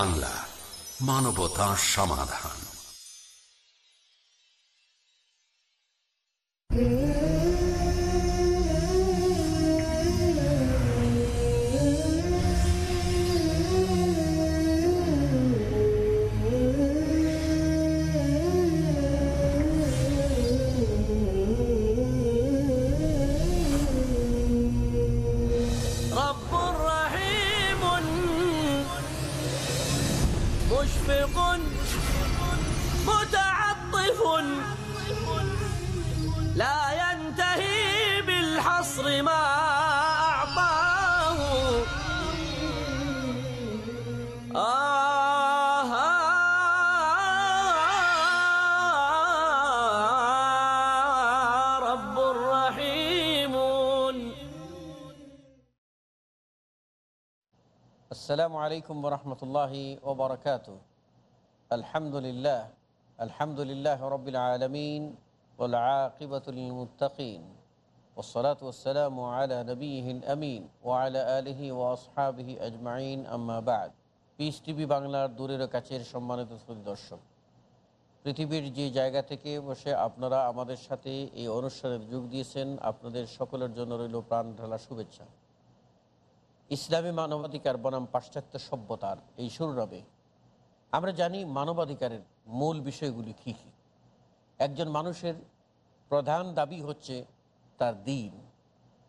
বাংলা মানবতা সমাধান। আসসালামু আলাইকুম রহমতুল্লাহি ওবরকাত আলহামদুলিল্লাহ আলহামদুলিল্লাহ রবিল আলমিন ওলাকিবতুলমতকিন ওসলাত ওসালাম আলা নবীন আমিন আলা আলহি ওয়াসহাবিহি আজমাইন আম্মাবাদ পিস টিভি বাংলার দূরের কাছের সম্মানিত শ্রোত দর্শক, পৃথিবীর যে জায়গা থেকে বসে আপনারা আমাদের সাথে এই অনুষ্ঠানে যোগ দিয়েছেন। আপনাদের সকলের জন্য রইল প্রাণ ঢালা শুভেচ্ছা। ইসলামী মানবাধিকার বনাম পাশ্চাত্য সভ্যতার এই শিরোনামে আমরা জানি মানবাধিকারের মূল বিষয়গুলি কী কী। একজন মানুষের প্রধান দাবি হচ্ছে তার দিন,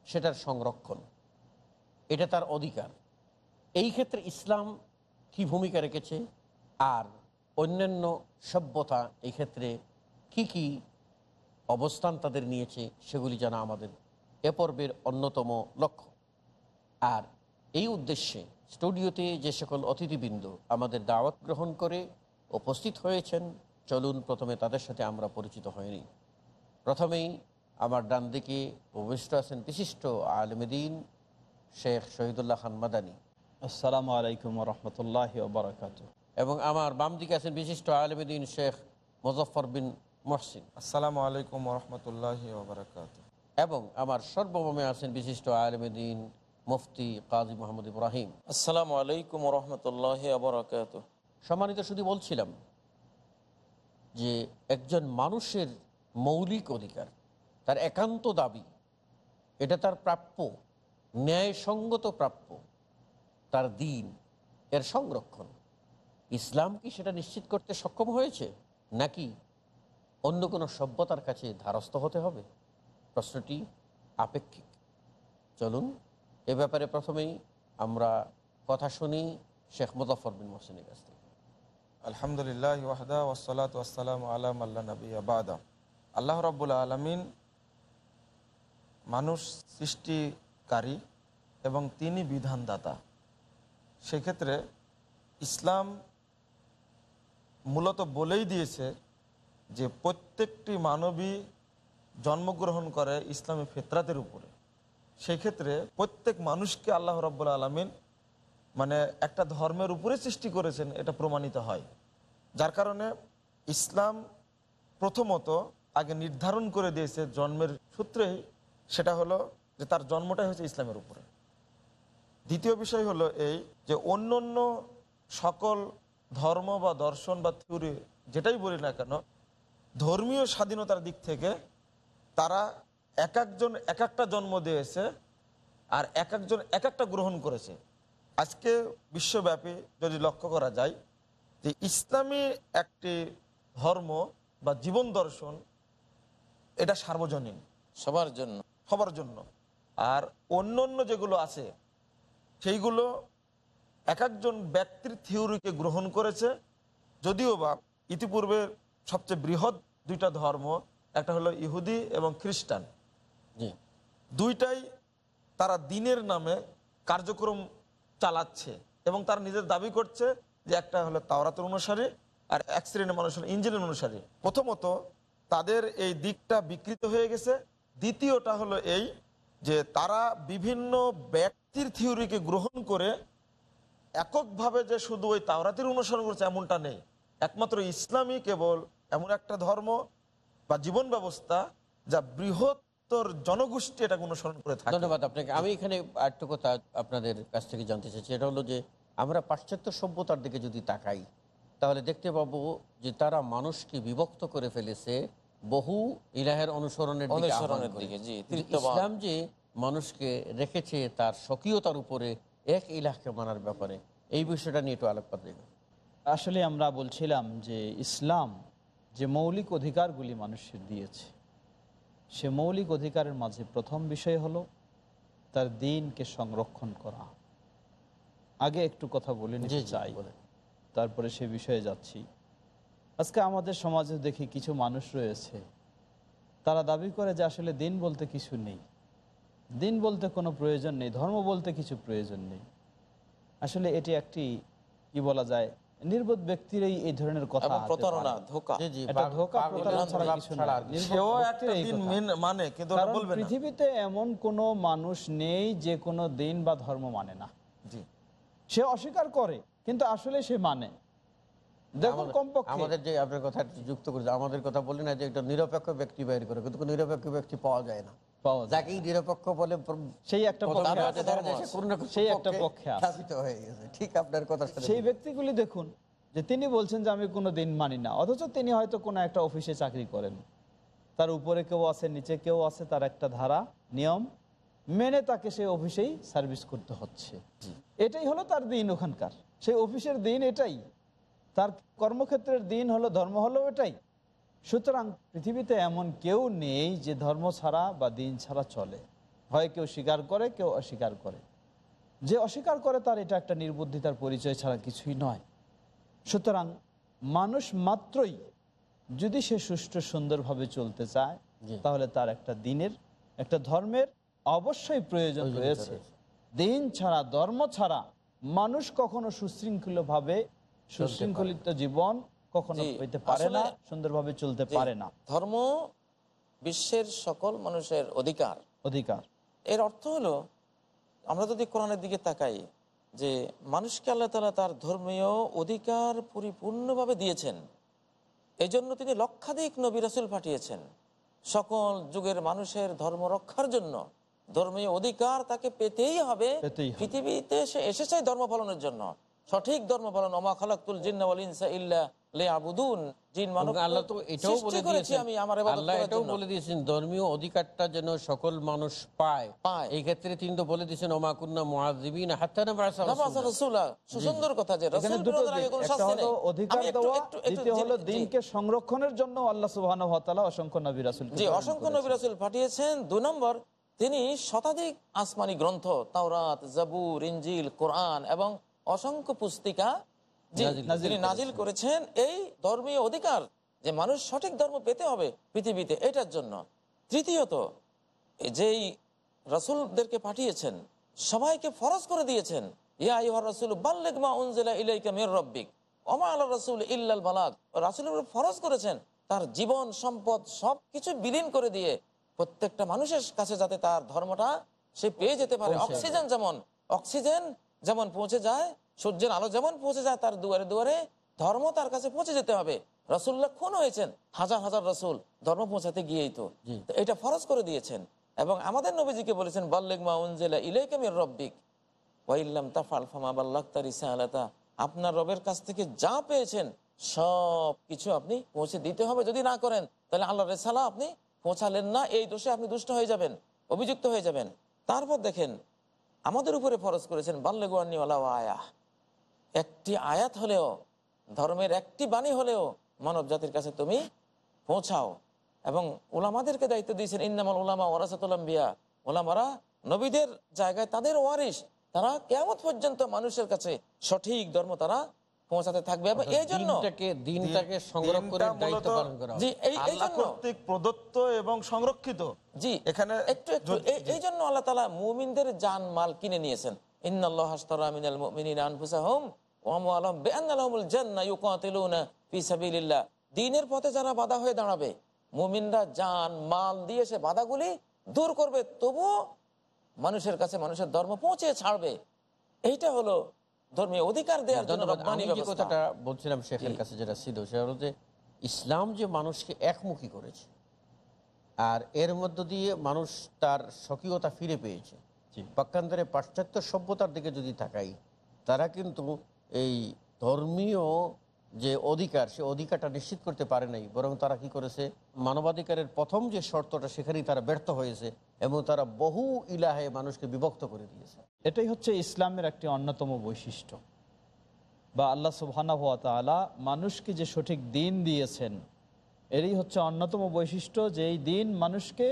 সেটার সংরক্ষণ, এটা তার অধিকার। এই ক্ষেত্রে ইসলাম কি ভূমিকা রেখেছে আর অন্যান্য সভ্যতা এই ক্ষেত্রে কি কি অবস্থান তাদের নিয়েছে সেগুলি জানা আমাদের এ পর্বের অন্যতম লক্ষ্য। আর এই উদ্দেশ্যে স্টুডিওতে যে সকল অতিথিবৃন্দ আমাদের দাওয়াত গ্রহণ করে উপস্থিত হয়েছেন চলুন প্রথমে তাদের সাথে আমরা পরিচিত হয়নি প্রথমেই আমার ডান দিকে উপবিষ্ট আছেন বিশিষ্ট আলমদিন শেখ শহীদুল্লাহ খান মাদানী। আসসালামু আলাইকুম রহমতুল্লাহ বারকাত এবং আমার বাম দিকে আছেন বিশিষ্ট আলমদিন শেখ মুজফর বিন মহসিন। আসসালামু আলাইকুম রহমতুল্লাহ ওবরাকাত এবং আমার সর্বমে আছেন বিশিষ্ট আলমদিন মুফতি কাজী মোহাম্মদ ইব্রাহিম। আসসালামু আলাইকুম রহমতুল্লাহ আবরকাত সম্মানিত শুধু বলছিলাম যে একজন মানুষের মৌলিক অধিকার তার একান্ত দাবি এটা তার প্রাপ্য ন্যায়সঙ্গত প্রাপ্য তার দিন এর সংরক্ষণ। ইসলাম কি সেটা নিশ্চিত করতে সক্ষম হয়েছে? নাকি অন্য কোনো সভ্যতার কাছে ধারস্থ হতে হবে? প্রশ্নটি আপেক্ষিক। চলুন এ ব্যাপারে প্রথমেই আমরা কথা শুনি শেখ মুজফর বিন মোহসেনের কাছ থেকে। আলহামদুলিল্লাহ ওয়াসালাম আলাম আল্লাহ নবী আবাদা আল্লাহ রাব্বুল আলমিন মানুষ সৃষ্টিকারী এবং তিনি বিধানদাতা। সেক্ষেত্রে ইসলাম মূলত বলেই দিয়েছে যে প্রত্যেকটি মানবী জন্মগ্রহণ করে ইসলামী ফেতরাতের উপরে। সেক্ষেত্রে প্রত্যেক মানুষকে আল্লাহ রব্বুল আলমিন মানে একটা ধর্মের উপরে সৃষ্টি করেছেন, এটা প্রমাণিত হয়। যার কারণে ইসলাম প্রথমত আগে নির্ধারণ করে দিয়েছে জন্মের সূত্রেই সেটা হলো যে তার জন্মটাই হচ্ছে ইসলামের উপরে। দ্বিতীয় বিষয় হলো এই যে অন্য অন্য সকল ধর্ম বা দর্শন বা থিওরি, যেটাই বলি না কেন, ধর্মীয় স্বাধীনতার দিক থেকে তারা এক একজন এক একটা জন্ম দিয়েছে আর এক একজন এক একটা গ্রহণ করেছে। আজকে বিশ্বব্যাপী যদি লক্ষ্য করা যায় যে ইসলামী একটি ধর্ম বা জীবন দর্শন এটা সার্বজনীন। সবার জন্য। সবার জন্য। আর অন্য অন্য যেগুলো আছে সেইগুলো এক একজন ব্যক্তির থিওরিকে গ্রহণ করেছে। যদিও বা ইতিপূর্বে সবচেয়ে বৃহৎ দুইটা ধর্ম একটা হলো ইহুদি এবং খ্রিস্টান। দুইটাই তারা দিনের নামে কার্যক্রম চালাচ্ছে এবং তারা নিজের দাবি করছে যে একটা হলো তাওরাতের অনুসারী আর এক শ্রেণির মানুষ হলো ইঞ্জিনের অনুসারী। প্রথমত তাদের এই দিকটা বিকৃত হয়ে গেছে। দ্বিতীয়টা হলো এই যে তারা বিভিন্ন ব্যক্তির থিওরিকে গ্রহণ করে এককভাবে যে শুধু ওই তাওরাতের অনুসরণ করছে এমনটা নেই। একমাত্র ইসলামই কেবল এমন একটা ধর্ম বা জীবন ব্যবস্থা যা বৃহত্তর জনগোষ্ঠী এটাকে অনুসরণ করে থাকে। ধন্যবাদ আপনাকে। আমি এখানে আরেকটু কথা আপনাদের কাছ থেকে জানতে চাইছি এটা হলো যে আমরা পাশ্চাত্য সভ্যতার দিকে যদি তাকাই তাহলে দেখতে পাবো যে তারা মানুষকে বিভক্ত করে ফেলেছে বহু ইলাহের অনুসরণের অনুসরণের দিকে, জি, কিন্তু তৃতীয়বাদ। ইসলাম যে মানুষকে রেখেছে তার স্বকীয়তার উপরে এক ইলাহকে মানার ব্যাপারে এই বিষয়টা নিয়ে একটু আলোকপাত দেবে আসলে আমরা বলছিলাম যে ইসলাম যে মৌলিক অধিকারগুলি মানুষের দিয়েছে সে মৌলিক অধিকারের মাঝে প্রথম বিষয় হলো তার দিনকে সংরক্ষণ করা। আগে একটু কথা বলে নিতে চাই। তারপরে সে বিষয়ে যাচ্ছি। আজকে আমাদের সমাজে দেখি কিছু মানুষ রয়েছে। তারা দাবি করে যে আসলে দিন বলতে কিছু নেই। দিন বলতে কোনো প্রয়োজন নেই ধর্ম বলতে কিছু প্রয়োজন নেই। আসলে এটি একটি কি বলা যায় নির্বোধ ব্যক্তির এই এই ধরনের কথা প্রতারণা ধোকা। জি, জি, এটা পাগল- প্রতারণা ছাড়া কিছু না। আর কিছু নির্বোধ সেও একটা দিন মেন- মানে কিন্তু ওটা বলবে না। পৃথিবীতে এমন কোনো মানুষ নেই যে কোনো দিন বা ধর্ম মানে না। জি। সে অস্বীকার করে কিন্তু আসলে সে মানে। দেখুন আমাদের- কমপক্ষে। আমাদের যে আপনার কথা যুক্ত করে আমাদের কথা বলি না যে একটা নিরপেক্ষ ব্যক্তি বের করে কিন্তু নিরপেক্ষ ব্যক্তি পাওয়া যায় না। যাকেই নিরপেক্ষ বলে সেই একটা সেই একটা পক্ষে হয়ে গেছে। ঠিক আপনার কথা সেই ব্যক্তিগুলি দেখুন যে তিনি বলছেন যে আমি কোনো দিন মানি না অথচ তিনি হয়তো কোনো একটা অফিসে চাকরি করেন। তার উপরে কেউ আছে নিচে কেউ আছে তার একটা ধারা নিয়ম মেনে তাকে সেই অফিসেই সার্ভিস করতে হচ্ছে। এটাই হলো তার দিন ওখানকার। সেই অফিসের দিন এটাই। তার কর্মক্ষেত্রের দিন হলো ধর্ম হলো এটাই। সুতরাং পৃথিবীতে এমন কেউ নেই যে ধর্ম ছাড়া বা দিন ছাড়া চলে। হয় কেউ স্বীকার করে কেউ অস্বীকার করে। যে অস্বীকার করে তার এটা একটা নির্বুদ্ধিতার পরিচয় ছাড়া কিছুই নয়। সুতরাং মানুষ মাত্রই যদি সে সুষ্ঠু সুন্দরভাবে চলতে চায় তাহলে তার একটা দিনের একটা ধর্মের অবশ্যই প্রয়োজন রয়েছে। দিন ছাড়া ধর্ম ছাড়া মানুষ কখনো সুশৃঙ্খলভাবে সুশৃঙ্খলিত জীবন কখনো পেতে পারে না সুন্দরভাবে চলতে পারে না। ধর্ম বিশ্বের সকল মানুষের অধিকার। অধিকার। এর অর্থ হলো আমরা যদি কোরআনের দিকে তাকাই যে মানুষকে আল্লাহ তালা তার ধর্মীয় অধিকার পরিপূর্ণভাবে দিয়েছেন এই জন্য তিনি লক্ষাধিক নবী রাসুল পাঠিয়েছেন। সকল যুগের মানুষের ধর্ম রক্ষার জন্য ধর্মীয় অধিকার তাকে পেতেই হবে। পৃথিবীতে সে এসেছে ধর্ম পালনের জন্য। সঠিক ধর্ম পালন অমা খালাকুল ইনসা ইল্লা আল্লাহ তো এটাও বলে দিয়েছেন। আল্লাহ এটাও বলে দিয়েছেন ধর্মীয় অধিকারটা যেন সকল মানুষ পায়। এই ক্ষেত্রে তিনি তো বলে দিয়েছেন ওমাকুন্না কথা যে সংরক্ষণের জন্য আল্লাহ সুবাহ অসংখ্য নবী রাসুল জি অসংখ্য নবী রাসূল পাঠিয়েছেন। দুই নম্বর তিনি শতাধিক আসমানি গ্রন্থ তাওরাত জাবুর ইনজিল কোরআন এবং অসংখ্য পুস্তিকা জি, নাজিল করেছেন। এই ধর্মীয় অধিকার যে মানুষ সঠিক ধর্ম পেতে হবে পৃথিবীতে এটার জন্য। তৃতীয়ত যেই রাসূলদেরকে পাঠিয়েছেন সবাইকে ফরজ করে দিয়েছেন ইয়া আইয়ুহার রাসূল বাল্লিগ মা উনজিলা ইলাইকা মির রাব্বিক ওমা আলা রাসূল ইল্লাল বালাগ। রাসূলের ফরজ করেছেন তার জীবন সম্পদ সবকিছু বিলীন করে দিয়ে প্রত্যেকটা মানুষের কাছে যাতে তার ধর্মটা সে পেয়ে যেতে পারে। অক্সিজেন যেমন অক্সিজেন যেমন পৌঁছে যায় সূর্যের আলো যেমন পৌঁছে যায় তার দুয়ারে দুয়ারে ধর্ম তার কাছে পৌঁছে যেতে হবে। রসুল্লাহ খুন হয়েছেন হাজার হাজার রসুল ধর্ম পৌঁছাতে গিয়েই তো। এটা ফরজ করে দিয়েছেন। এবং আমাদের নবীজিকে বলেছেন বাল্লেগ মা উনজেলা ইলাইকামির রব্বিক। ওয়াইল্লাম তাফাল ফামা বাল্লাক্তা রিসালাতা। আপনার রবের কাছ থেকে যা পেয়েছেন সব কিছু আপনি পৌঁছে দিতে হবে। যদি না করেন তাহলে আল্লাহ রেসালা আপনি পৌঁছালেন না এই দোষে আপনি দুষ্ট হয়ে যাবেন অভিযুক্ত হয়ে যাবেন। তারপর দেখেন আমাদের উপরে ফরজ করেছেন বাল্লেগুয়ান্নিওয়ালা আয়া একটি আয়াত হলেও ধর্মের একটি বাণী হলেও মানব জাতির কাছে তুমি পৌঁছাও। এবং ওলামাদেরকে দায়িত্ব দিয়েছেন ইন্নামাল ওলামা ওরাসাতুলাম্বিয়া ওলামারা নবীদের জায়গায় তাদের ওয়ারিস তারা কেমন পর্যন্ত মানুষের কাছে সঠিক ধর্ম তারা পৌঁছাতে থাকবে এবং এই জন্য দিনটাকে দিনটাকে সংগ্রহ করে দায়িত্ব পালন করা জি এই এই কর্তৃক প্রদত্ত এবং সংরক্ষিত। জি এখানে একটু একটু এই- জন্য আল্লাহ তালা মুমিনদের জান মাল কিনে নিয়েছেন। দ্বীনের পথে যারা বাধা হয়ে দাঁড়াবে মুমিনরা জান মাল দিয়ে সে বাধাগুলি দূর করবে তবুও মানুষের কাছে মানুষের ধর্ম পৌঁছে ছাড়বে। এইটা হলো ধর্মীয় অধিকার দেওয়ার জন্য আমি কথাটা বলছিলাম শেখের কাছে যেটা ছিল সেটা হলো যে ইসলাম যে মানুষকে একমুখী করেছে আর এর মধ্য দিয়ে মানুষ তার স্বকীয়তা ফিরে পেয়েছে পক্ষান্তরে পাশ্চাত্য সভ্যতার দিকে যদি তাকাই, তারা কিন্তু এই ধর্মীয় যে অধিকার, সে অধিকারটা নিশ্চিত করতে পারে নাই। বরং তারা কি করেছে? মানবাধিকারের প্রথম যে শর্তটা, সেখানেই তারা ব্যর্থ হয়েছে এবং তারা বহু ইলাহে মানুষকে বিভক্ত করে দিয়েছে। এটাই হচ্ছে ইসলামের একটি অন্যতম বৈশিষ্ট্য। বা আল্লাহ সুবহানা হাত তালা মানুষকে যে সঠিক দিন দিয়েছেন, এরই হচ্ছে অন্যতম বৈশিষ্ট্য যে এই দিন মানুষকে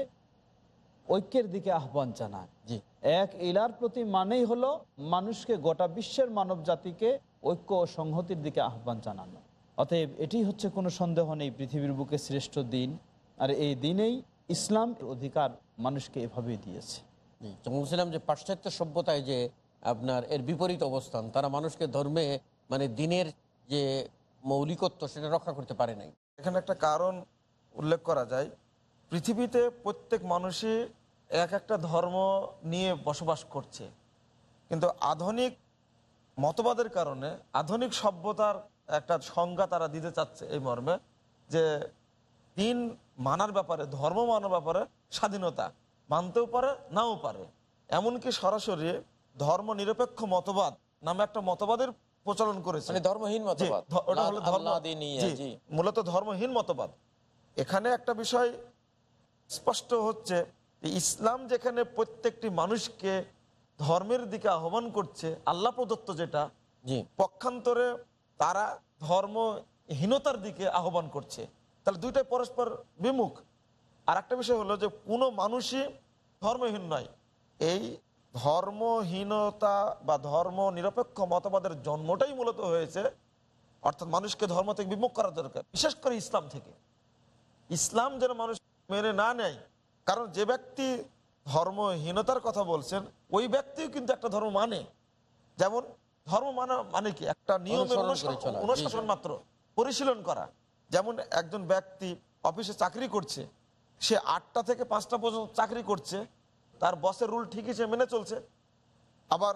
ঐক্যের দিকে আহ্বান জানায়। জি। এক ইলার প্রতি মানেই হলো মানুষকে গোটা বিশ্বের মানব জাতিকে ঐক্য ও সংহতির দিকে আহ্বান জানানো। অতএব এটি হচ্ছে কোনো সন্দেহ নেই পৃথিবীর বুকে শ্রেষ্ঠ দিন। আর এই দিনেই ইসলাম অধিকার মানুষকে এভাবেই দিয়েছে। বলছিলাম যে পাশ্চাত্য সভ্যতায় যে আপনার এর বিপরীত অবস্থান তারা মানুষকে ধর্মে মানে দিনের যে মৌলিকত্ব সেটা রক্ষা করতে পারে নাই। এখানে একটা কারণ উল্লেখ করা যায়। পৃথিবীতে প্রত্যেক মানুষই এক একটা ধর্ম নিয়ে বসবাস করছে। কিন্তু আধুনিক মতবাদের কারণে আধুনিক সভ্যতার একটা সংজ্ঞা তারা দিতে চাচ্ছে এই মর্মে যে দিন মানার ব্যাপারে ধর্ম মানার ব্যাপারে স্বাধীনতা মানতেও পারে নাও পারে। এমনকি সরাসরি ধর্ম নিরপেক্ষ মতবাদ নামে একটা মতবাদের প্রচলন করেছে। মানে ধর্মহীন মতবাদ। ওটা হলো ধর্ম। মূলত ধর্মহীন মতবাদ। এখানে একটা বিষয় স্পষ্ট হচ্ছে ইসলাম যেখানে প্রত্যেকটি মানুষকে ধর্মের দিকে আহ্বান করছে আল্লাহ প্রদত্ত যেটা পক্ষান্তরে তারা ধর্মহীনতার দিকে আহ্বান করছে। তাহলে দুইটাই পরস্পর বিমুখ। আর একটা বিষয় হলো যে কোনো মানুষই ধর্মহীন নয়। এই ধর্মহীনতা বা ধর্ম নিরপেক্ষ মতবাদের জন্মটাই মূলত হয়েছে অর্থাৎ মানুষকে ধর্ম থেকে বিমুখ করা দরকার বিশেষ করে ইসলাম থেকে। ইসলাম যেন মানুষ মেনে না নেয় কারণ যে ব্যক্তি ধর্মহীনতার কথা বলছেন ওই ব্যক্তিও কিন্তু একটা ধর্ম মানে। যেমন ধর্ম মানা মানে কি? একটা নিয়মে অনুসরণ করে চলা, জি, অনুশাসন মাত্র। পরিশীলন করা। যেমন একজন ব্যক্তি অফিসে চাকরি করছে সে আটটা থেকে পাঁচটা পর্যন্ত চাকরি করছে তার বসের রুল ঠিকই সে মেনে চলছে। আবার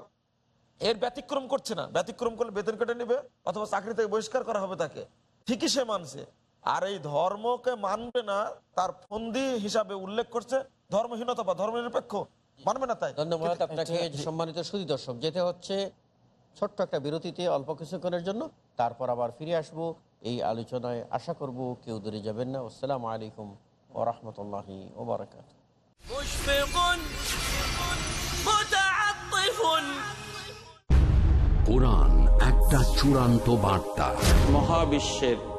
এর ব্যতিক্রম করছে না। ব্যতিক্রম করলে বেতন কেটে নেবে অথবা চাকরি থেকে বহিষ্কার করা হবে তাকে। ঠিকই সে মানছে। আর এই ধর্মকে মানবে না তার ফন্দি হিসাবে উল্লেখ করছে ধর্মহীনতা বা ধর্মনিরপেক্ষ। মানবে না তাই? ধন্যবাদ আপনাকে আচ্ছা, আচ্ছা। সম্মানিত সুদী দর্শক যেতে হচ্ছে ছোট্ট একটা বিরতিতে অল্প কিছুক্ষণের জন্য। তারপর আবার ফিরে আসব এই আলোচনায়। আশা করব কেউ দূরে যাবেন না। আসসালামু আলাইকুম ও রহমতুল্লাহ ওবরাকাত কোরআন একটা চূড়ান্ত বার্তা। মহাবিশ্বের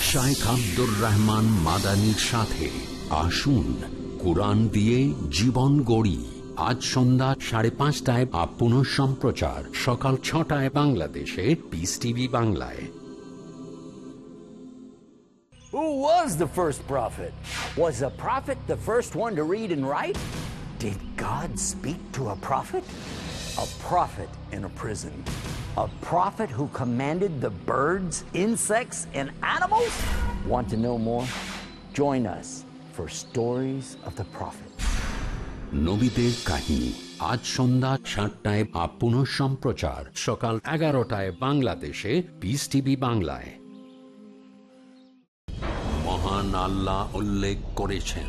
শাইখ আব্দুর রহমান মাদানির সাথে আসুন কোরআন দিয়ে জীবন গড়ি আজ সন্ধ্যা সাড়ে পাঁচটায় আপন সম্প্রচার সকাল ছটায় বাংলাদেশে পিস টিভি বাংলায় Who was the first prophet? Was a prophet the first one to read and write? Did God speak to a prophet? A prophet in a prison. A prophet who commanded the birds, insects, and animals? Want to know more? Join us for Stories of the Prophet. নবীদের কাহিনী আজ সন্ধ্যা সাতটায় আপন সম্প্রচার সকাল এগারোটায় বাংলাদেশে peace TV বাংলায় মহান আল্লাহ উল্লেখ করেছেন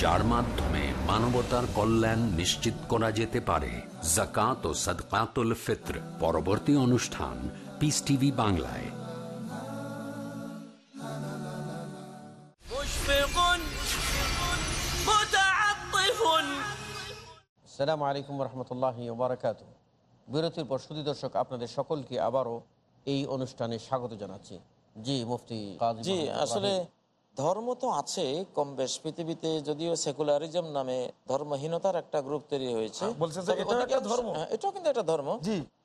যার মাধ্যমে মানবতার কল্যাণ নিশ্চিত করা যেতে পারে। জাকাত ও সদকাতুল ফিত্র পরবর্তী অনুষ্ঠান পিস টিভি বাংলায়। সালামু আলাইকুম রহমতুল্লাহ বারাকাত বিরতির পর সুদী দর্শক আপনাদের সকলকে আবারও এই অনুষ্ঠানে স্বাগত জানাচ্ছি। জি মুফতি জি আসলে ধর্ম তো আছে কম বেশ। পৃথিবীতে যদিও সেকুলারিজম নামে ধর্মহীনতার একটা গ্রুপ তৈরি হয়েছে হ্যাঁ, বলছে যে তবে এটাও একটা ধর্ম। হ্যাঁ, কিন্তু একটা ধর্ম।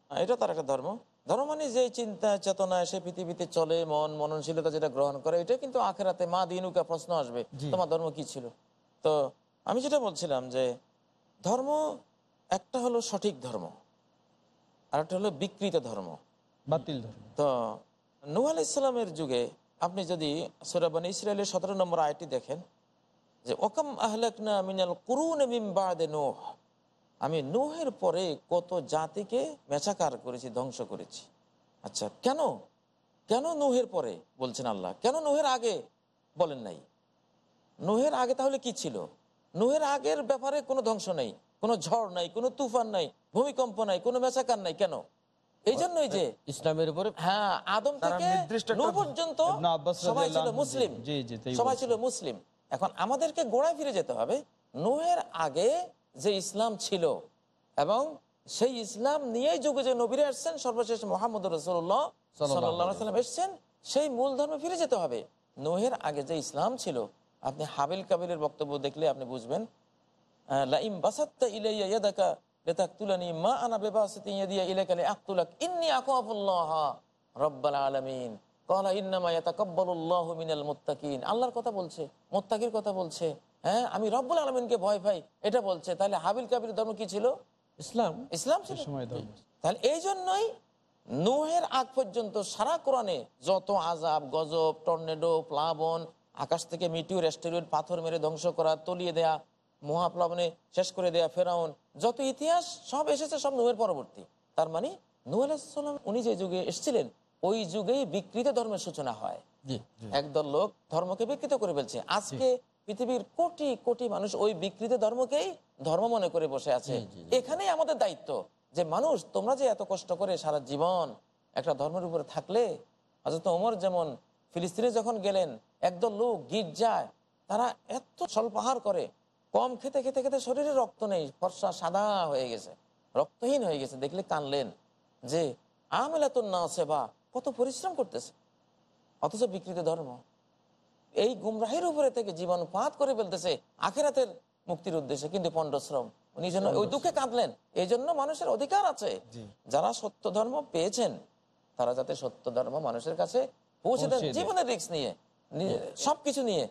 হ্যাঁ, এটা তার একটা ধর্ম। ধর্ম মানে যে চিন্তা চেতনা সে পৃথিবীতে চলে মন মননশীলতা যেটা গ্রহণ করে এটা কিন্তু আখেরাতে মা দিনুকা প্রশ্ন আসবে তোমার ধর্ম কি ছিল? তো আমি যেটা বলছিলাম যে ধর্ম একটা হলো সঠিক ধর্ম আর একটা হলো বিকৃত ধর্ম। বাতিল ধর্ম। তো আলাহ ইসলামের যুগে আপনি যদি সুরাবান ইসরায়েলের সতেরো নম্বর আয়টি দেখেন, যে ওকাম আহলাকনা মিনাল কুরুন মিমবাদে নোহ। আমি নোহের পরে কত জাতিকে মেচাকার করেছি, ধ্বংস করেছি। আচ্ছা কেন? কেন নোহের পরে? বলছেন আল্লাহ। কেন নোহের আগে? বলেন নাই। নোহের আগে তাহলে কি ছিল? নোহের আগের ব্যাপারে কোনো ধ্বংস নেই, কোনো ঝড় নাই, কোনো তুফান নাই, ভূমিকম্প নাই, কোনো মেচাকার নাই, কেন? এই জন্যই যে ইসলামের উপরে হ্যাঁ আদম থেকে পর্যন্ত সবাই ছিল মুসলিম। সবাই ছিল মুসলিম। এখন আমাদেরকে গোড়ায় ফিরে যেতে হবে। নূহের আগে যে ইসলাম ছিল এবং সেই ইসলাম নিয়েই যুগে যে নবীরে আসছেন সর্বশেষ মোহাম্মদ রসুল্লাহ সাল্লাম এসছেন সেই মূল ধর্মে ফিরে যেতে হবে। নোহের আগে যে ইসলাম ছিল আপনি হাবিল কাবিলের বক্তব্য দেখলে আপনি বুঝবেন লাইম বাসাত্তা ইলাইয়া ইয়াদাকা মা আনা বিবাসাতি ইয়াদিয়া ইন্নী আখাফুল্লাহ রাব্বাল আলামিন ক্বালা ইন্নামা ইয়াতাকাব্বালুল্লাহু মিনাল মুত্তাকিন আল্লাহর কথা বলছে। মুত্তাকির কথা বলছে। হ্যাঁ আমি রব্বুল আলামিনকে ভয় পাই। এটা বলছে। তাহলে হাবিল কাবির ধর্ম কি ছিল? ইসলাম। ইসলাম ছিল? সময় ধর্ম। তাহলে এই জন্যই নুহের আগ পর্যন্ত সারা কোরআনে যত আজাব গজব টর্নেডো প্লাবন আকাশ থেকে মিটিউর অ্যাস্টেরয়েড পাথর মেরে ধ্বংস করা তলিয়ে দেয়া মহাপ্লাবনে শেষ করে দেয়া ফেরাউন যত ইতিহাস সব এসেছে সব নুহের পরবর্তী। তার মানে নূহ আলাইসাল্লাম উনি যে যুগে এসেছিলেন ওই যুগেই বিকৃত ধর্মের সূচনা হয়। একদল লোক ধর্মকে বিকৃত করে ফেলছে। আজকে পৃথিবীর কোটি কোটি মানুষ ওই বিকৃত ধর্মকেই ধর্ম মনে করে বসে আছে। এখানেই আমাদের দায়িত্ব যে মানুষ তোমরা যে এত কষ্ট করে সারা জীবন একটা ধর্মের উপরে থাকলে হজরত ওমর যেমন ফিলিস্তিনে যখন গেলেন একদল লোক গির্জায় তারা এত স্বল্পাহার করে কম খেতে খেতে খেতে শরীরে রক্ত নেই ফর্সা সাদা হয়ে গেছে রক্তহীন হয়ে গেছে দেখলে কানলেন যে আমেলাতুন না সেবা কত পরিশ্রম করতেছে। অথচ বিকৃত ধর্ম। এই গুমরাহির উপরে থেকে জীবন পাত করে ফেলতেছে আখেরাতের মুক্তির উদ্দেশ্যে কিন্তু পণ্ডশ্রম। উনি জন্য ওই দুঃখে কাঁদলেন। এই জন্য মানুষের অধিকার আছে। যারা সত্য ধর্ম পেয়েছেন তারা যাতে সত্য ধর্ম মানুষের কাছে পৌঁছে দেন জীবনের রিক্স নিয়ে নিয়ে- সবকিছু নিয়ে।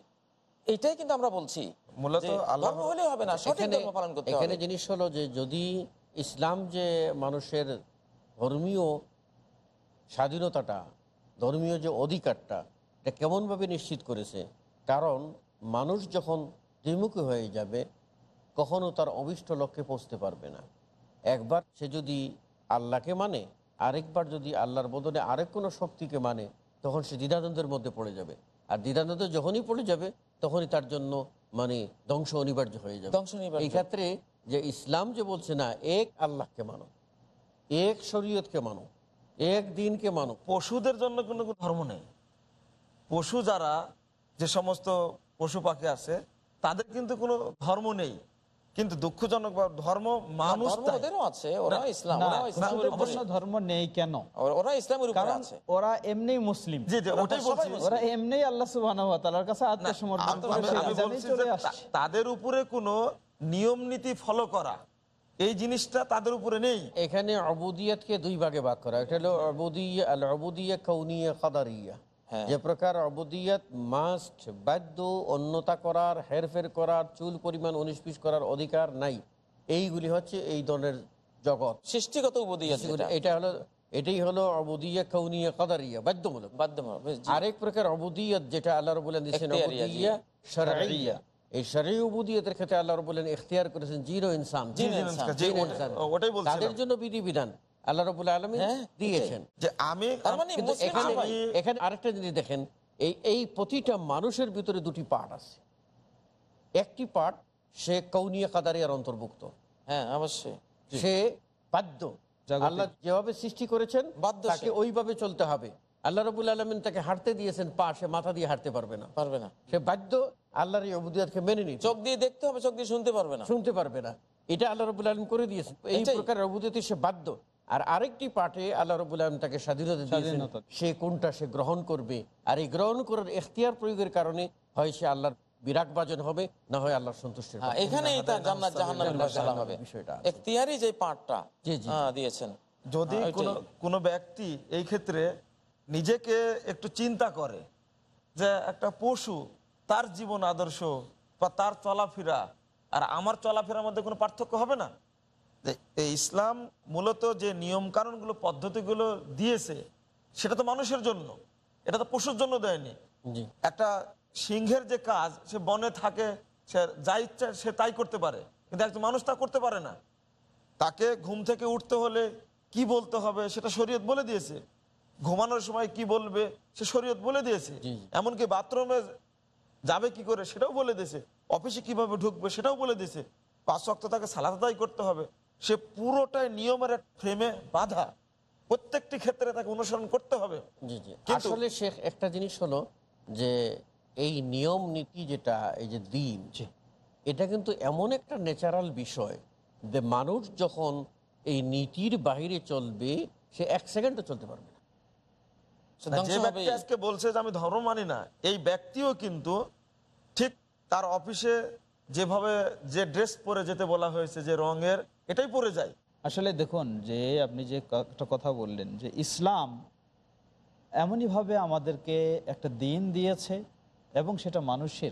এইটাই কিন্তু আমরা বলছি মূলত ধর্ম হলে হবে না সঠিক এখানে ধর্ম পালন করতে এখানে জিনিস হলো যে যদি ইসলাম যে মানুষের ধর্মীয় স্বাধীনতাটা ধর্মীয় যে অধিকারটা এটা কেমনভাবে নিশ্চিত করেছে? কারণ মানুষ যখন দ্বিমুখী হয়ে যাবে কখনো তার অভিষ্ট লক্ষ্যে পৌঁছতে পারবে না। একবার সে যদি আল্লাহকে মানে আরেকবার যদি আল্লাহর বদলে আরেক কোনো শক্তিকে মানে তখন সে দ্বিধাদ্বন্দ্বের মধ্যে পড়ে যাবে। আর দ্বিধাদ্বন্দ্বে যখনই পড়ে যাবে তখনই তার জন্য মানে ধ্বংস অনিবার্য হয়ে যাবে। ধ্বংস। এই ক্ষেত্রে যে ইসলাম যে বলছে না এক আল্লাহকে মানো এক শরীয়তকে মানো এক দিনকে মানো। পশুদের জন্য কোনো ধর্ম নেই। পশু যারা যে সমস্ত পশু পাখি আছে তাদের কিন্তু কোনো ধর্ম নেই। কিন্তু দুঃখজনক ধর্ম মানুষ আছে ওরা ইসলাম ধর্ম নেই কেন? ওরা- ইসলামের উপরে আছে। ওরা এমনি মুসলিম। জি জি ওটাই বলছি। ওরা এমনি আল্লাহ সুবহানাহু ওয়া তাআলার কাছে আত্মসমর্পণ করে তাদের উপরে কোনো নিয়ম নীতি ফলো করা এই জিনিসটা তাদের উপরে নেই। এখানে অবুদিয়াতকে দুই ভাগে ভাগ করা এটা হলো অবুদিয়া আল অবুদিয়া কৌনিয়া কাদারিয়া। যে প্রকার অবুদিয়াত মাস্ট বাধ্য অন্যতা করার হেরফের করার চুল পরিমাণ উনিশ পিস করার অধিকার নাই এইগুলি হচ্ছে এই ধরনের জগৎ সৃষ্টিগত। এটা হলো এটাই হলো অবুদিয়া কৌনিয়া কাদারিয়া বাধ্যমূলক বাধ্যমূলক আরেক প্রকার অবুদিয়ত যেটা আল্লাহ বলেন দিচ্ছেন। এই শরঈ উবুদিয়তের ক্ষেত্রে আল্লাহ রবুল্লাহ ইখতিয়ার করেছেন জিরো ইনসান বলছিলাম। তাদের জন্য বিধিবিধান আল্লাহ রবুল্লাহ আলমী হ্যাঁ, দিয়েছেন। যে আমি মানে এখানে এখানে আরেকটা জিনিস দেখেন এই এই প্রতিটা মানুষের ভিতরে দুটি পার্ট আছে। একটি পার্ট সে কৌনিয়া কাদারিয়ার অন্তর্ভুক্ত। হ্যাঁ অবশ্যই। সে বাধ্য। আল্লাহ যেভাবে সৃষ্টি করেছেন তাকে ওইভাবে চলতে হবে। আল্লাহ রবুল আলমিন তাকে হাঁটতে দিয়েছেন পা সে মাথা দিয়ে হাঁটতে পারবে না। পারবে না। সে বাধ্য আল্লাহর এই অবুদিয়াতকে মেনে নিতে। চোখ দিয়ে দেখতে হবে চোখ দিয়ে শুনতে পারবে না। শুনতে পারবে না। এটা আল্লাহ রবুল আলম করে দিয়েছেন। এই। প্রকার অবুদিতে সে বাধ্য। আর আরেকটি পাঠে আল্লাহ রবুল আলম তাকে স্বাধীনতা দিয়েছেন সে কোনটা সে গ্রহণ করবে আর এই গ্রহণ করার এখতিয়ার প্রয়োগের কারণে হয় সে আল্লাহর বিরাট বাজন হবে না হয় আল্লাহর সন্তুষ্টের হ্যাঁ, এখানেই তার জান্নাত জাহান্নামের ফয়সালা হবে বিষয়টা আছে। যে জি, জি। দিয়েছেন যদি হ্যাঁ, কোনো। কোনো ব্যক্তি এই ক্ষেত্রে নিজেকে একটু চিন্তা করে যে একটা পশু তার জীবন আদর্শ বা তার চলাফেরা আর আমার চলাফেরার মধ্যে কোনো পার্থক্য হবে না ইসলাম মূলত যে নিয়ম কানুনগুলো পদ্ধতিগুলো দিয়েছে সেটা তো মানুষের জন্য। এটা তো পশুর জন্য দেয়নি। একটা সিংহের যে কাজ সে বনে থাকে সে যা ইচ্ছা সে তাই করতে পারে। কিন্তু একজন মানুষ তা করতে পারে না। তাকে ঘুম থেকে উঠতে হলে কি বলতে হবে সেটা শরীয়ত বলে দিয়েছে। ঘুমানোর সময় কি বলবে সে শরীয়ত বলে দিয়েছে। এমনকি বাথরুমে যাবে কি করে সেটাও বলে দিয়েছে। অফিসে কীভাবে ঢুকবে সেটাও বলে দিয়েছে। পাঁচ অক্ত তাকে সালাদাই করতে হবে। সে পুরোটাই নিয়মের এক ফ্রেমে বাধা। প্রত্যেকটি ক্ষেত্রে তাকে অনুসরণ করতে হবে। জি জি। আসলে শেখ একটা জিনিস হলো যে এই নিয়ম নীতি যেটা এই যে দিন এটা কিন্তু এমন একটা ন্যাচারাল বিষয় যে মানুষ যখন এই নীতির বাইরে চলবে সে এক সেকেন্ডও চলতে পারবে না। সে যে ব্যক্তি আজকে বলছে যে আমি ধর্ম মানি না এই ব্যক্তিও কিন্তু ঠিক তার অফিসে যেভাবে যে ড্রেস পরে যেতে বলা হয়েছে যে রঙের এটাই পড়ে যায়। আসলে দেখুন যে আপনি যে একটা কথা বললেন যে ইসলাম এমনইভাবে আমাদেরকে একটা দিন দিয়েছে এবং সেটা মানুষের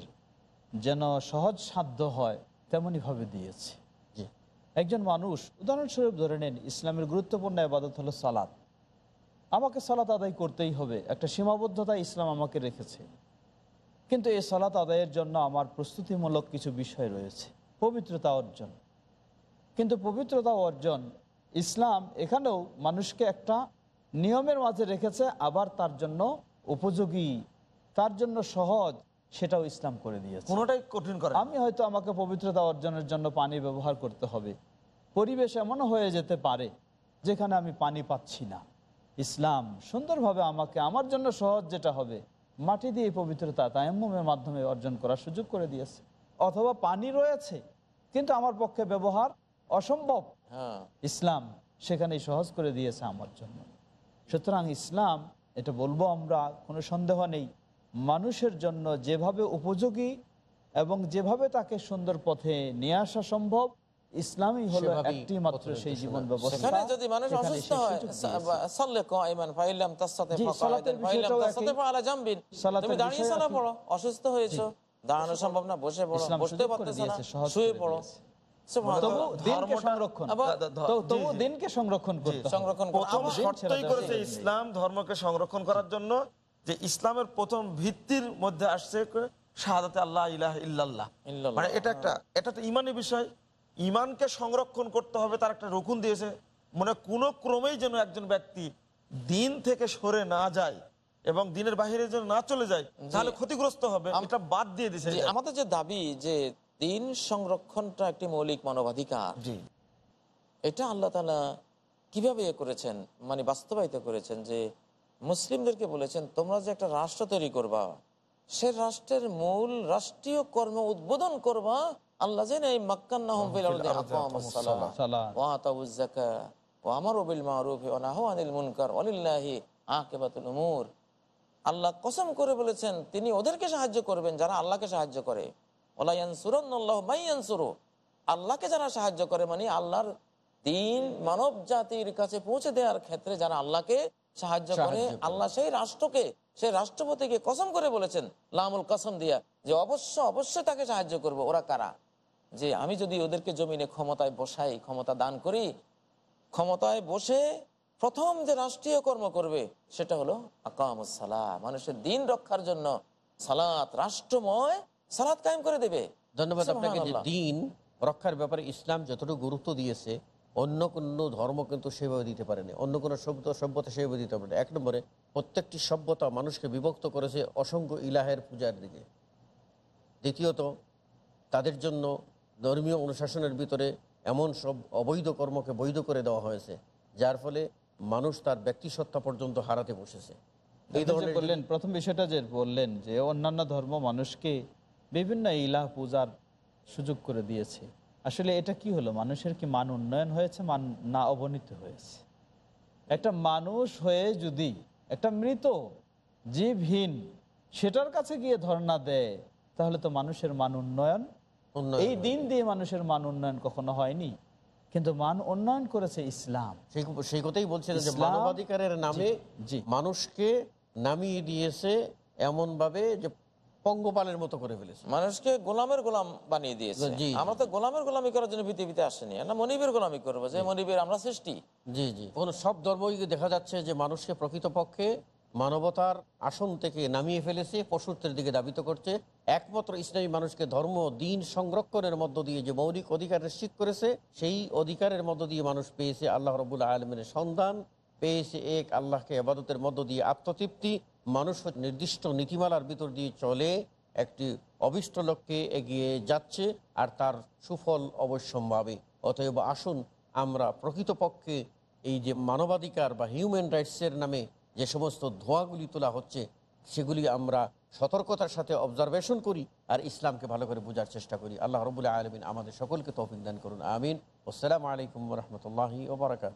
যেন সহজ সাধ্য হয় তেমনইভাবে দিয়েছে। জি। একজন মানুষ উদাহরণস্বরূপ ধরে নেন ইসলামের গুরুত্বপূর্ণ আবাদত হলো সালাত। আমাকে সালাত আদায় করতেই হবে একটা সীমাবদ্ধতা ইসলাম আমাকে রেখেছে। কিন্তু এই সালাত আদায়ের জন্য আমার প্রস্তুতিমূলক কিছু বিষয় রয়েছে পবিত্রতা অর্জন। কিন্তু পবিত্রতা অর্জন ইসলাম এখানেও মানুষকে একটা নিয়মের মাঝে রেখেছে আবার তার জন্য উপযোগী তার জন্য সহজ সেটাও ইসলাম করে দিয়েছে। কোনোটাই কঠিন করে আমি হয়তো আমাকে পবিত্রতা অর্জনের জন্য পানি ব্যবহার করতে হবে। পরিবেশ এমনও হয়ে যেতে পারে যেখানে আমি পানি পাচ্ছি না। ইসলাম সুন্দরভাবে আমাকে আমার জন্য সহজ যেটা হবে মাটি দিয়ে পবিত্রতা তায়াম্মুমের মাধ্যমে অর্জন করার সুযোগ করে দিয়েছে। অথবা পানি রয়েছে কিন্তু আমার পক্ষে ব্যবহার অসম্ভব। হ্যাঁ। ইসলাম সেখানেই সহজ করে দিয়েছে আমার জন্য। সুতরাং ইসলাম এটা বলব আমরা কোনো সন্দেহ নেই। মানুষের জন্য যেভাবে উপযোগী এবং যেভাবে তাকে সুন্দর পথে নিয়ে আসা সম্ভব ইসলামই হলো একটি মাত্র সেই জীবন ব্যবস্থা। সেখানে যদি মানুষ অসুস্থ হয় সাল্লে কাইমান ফাইলাম তাসসাতে ফাকাইদান ফাইলাম বিষয়টাও ফাআলা জামবিন তুমি দাঁড়িয়ে সালা পড়ো অসুস্থ হয়েছো দাঁড়ানো সম্ভব না বসে পড়ো বসতে না শুয়ে পড়ো। নেই। ইসলাম ধর্মকে সংরক্ষণ করার জন্য যে ইসলামের প্রথম ভিত্তির মধ্যে আসছে শাহাদাতে আল্লাহ ইলাহ ইল্লাল্লাহ। ইল্লাল্লাহ। মানে এটা একটা এটা একটা ইমানি বিষয়। ইমানকে সংরক্ষণ করতে হবে তার একটা রকুন দিয়েছে। মানে কোনো ক্রমেই যেন একজন ব্যক্তি দিন থেকে সরে না যায় এবং দিনের বাহিরে যেন না চলে যায় তাহলে ক্ষতিগ্রস্ত হবে এটা বাদ দিয়ে জি, আমাদের যে দাবি যে দিন সংরক্ষণটা একটি মৌলিক মানবাধিকার। এটা আল্লাহ তালা কীভাবে এ করেছেন? মানে বাস্তবায়িত করেছেন যে মুসলিমদেরকে বলেছেন তোমরা যে একটা রাষ্ট্র তৈরি করবা সে রাষ্ট্রের মূল রাষ্ট্রীয় কর্ম উদ্বোধন করবা আল্লাহ যেন এই আল্লাহ কসম করে বলেছেন তিনি ওদেরকে সাহায্য করবেন যারা আল্লাহকে সাহায্য করে। আল্লাহকে যারা সাহায্য করে মানে আল্লাহর দিন মানব জাতির কাছে পৌঁছে দেওয়ার ক্ষেত্রে যারা আল্লাহকে সাহায্য করে আল্লাহ সেই রাষ্ট্রকে সেই রাষ্ট্রপতিকে কসম করে বলেছেন লামুল কসম দিয়া যে অবশ্য অবশ্যই তাকে সাহায্য করব। ওরা কারা? যে আমি যদি ওদেরকে জমিনে ক্ষমতায় বসাই ক্ষমতা দান করি ক্ষমতায় বসে প্রথম যে রাষ্ট্রীয় কর্ম করবে সেটা হলো আকামুসালা মানুষের দিন রক্ষার জন্য সালাত রাষ্ট্রময় সালাত কায়েম করে দেবে। ধন্যবাদ আপনাকে যে দিন রক্ষার ব্যাপারে ইসলাম যতটুকু গুরুত্ব দিয়েছে অন্য কোনো ধর্ম কিন্তু সেভাবে দিতে পারেনি। অন্য কোনো সভ্য সভ্যতা সেভাবে দিতে পারে এক নম্বরে প্রত্যেকটি সভ্যতা মানুষকে বিভক্ত করেছে অসংখ্য ইলাহের পূজার দিকে। দ্বিতীয়ত তাদের জন্য ধর্মীয় অনুশাসনের ভিতরে এমন সব অবৈধ কর্মকে বৈধ করে দেওয়া হয়েছে যার ফলে মানুষ তার ব্যক্তিসত্তা পর্যন্ত হারাতে বসেছে। এই ধরনের বললেন প্রথম বিষয়টা যে বললেন যে অন্যান্য ধর্ম মানুষকে বিভিন্ন ইলাহ পূজার সুযোগ করে দিয়েছে। আসলে এটা কি হলো? মানুষের কি মান উন্নয়ন হয়েছে? মান না অবনীত হয়েছে? একটা মানুষ হয়ে যদি একটা মৃত জীবহীন সেটার কাছে গিয়ে ধর্ণা দেয় তাহলে তো মানুষের মান উন্নয়ন এই দিন দিয়ে মানুষের মান উন্নয়ন কখনো হয়নি। কিন্তু মান উন্নয়ন করেছে ইসলাম। সেই সেই কথাই বলছিলেন যে মানবাধিকারের নামে। মানুষকে নামিয়ে দিয়েছে এমন ভাবে যে পঙ্গপালের মতো করে ফেলেছে। মানুষকে গোলামের গোলাম বানিয়ে দিয়েছে। আমরা তো গোলামের গোলামি করার জন্য পৃথিবীতে আসেনি। না মনিবের গোলামি করব যে মনিবের আমরা সৃষ্টি। জি জি। কোন সব ধর্মই দেখা যাচ্ছে যে মানুষকে প্রকৃতপক্ষে মানবতার আসন থেকে নামিয়ে ফেলেছে পশুত্বের দিকে দাবিত করছে। একমাত্র ইসলামী মানুষকে ধর্ম দিন সংরক্ষণের মধ্য দিয়ে যে মৌলিক অধিকার নিশ্চিত করেছে সেই অধিকারের মধ্য দিয়ে মানুষ পেয়েছে আল্লাহ রবুল্লা আলমের সন্ধান পেয়েছে এক আল্লাহকে আবাদতের মধ্য দিয়ে আত্মতৃপ্তি মানুষ নির্দিষ্ট নীতিমালার ভিতর দিয়ে চলে, একটি অভিষ্ট লক্ষ্যে এগিয়ে যাচ্ছে আর তার সুফল অবশ্যম্ভাবে। অতএব আসুন আমরা প্রকৃতপক্ষে এই যে মানবাধিকার বা হিউম্যান রাইটসের নামে যে সমস্ত ধোঁয়াগুলি তোলা হচ্ছে, সেগুলি আমরা সতর্কতার সাথে অবজারভেশন করি আর ইসলামকে ভালো করে বোঝার চেষ্টা করি। আল্লাহ রবুল্লাহ আলমিন আমাদের সকলকে তৌফিক দান করুন। আমিন। আসসালামু আলাইকুম রহমতুল্লাহি ওবরাকাত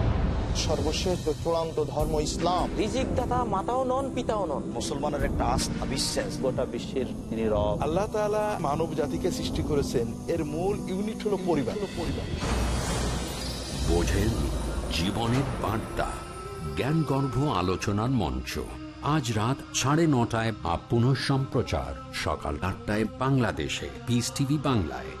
সর্বশেষ চূড়ান্ত ধর্ম ইসলাম। রিজিক দাতা মাতাও নন পিতাও নন। মুসলমানের একটা আস্থা বিশ্বাস। গোটা বিশ্বের তিনি রব। আল্লাহ তাআলা মানব জাতিকে সৃষ্টি করেছেন। এর মূল ইউনিট হলো পরিবার। পরিবার। বোঝেন জীবনের বার্তা জ্ঞানগর্ভ আলোচনার মঞ্চ। আজ রাত সাড়ে নটায় বা সম্প্রচার সকাল আটটায় বাংলাদেশে। পিস টিভি বাংলায়।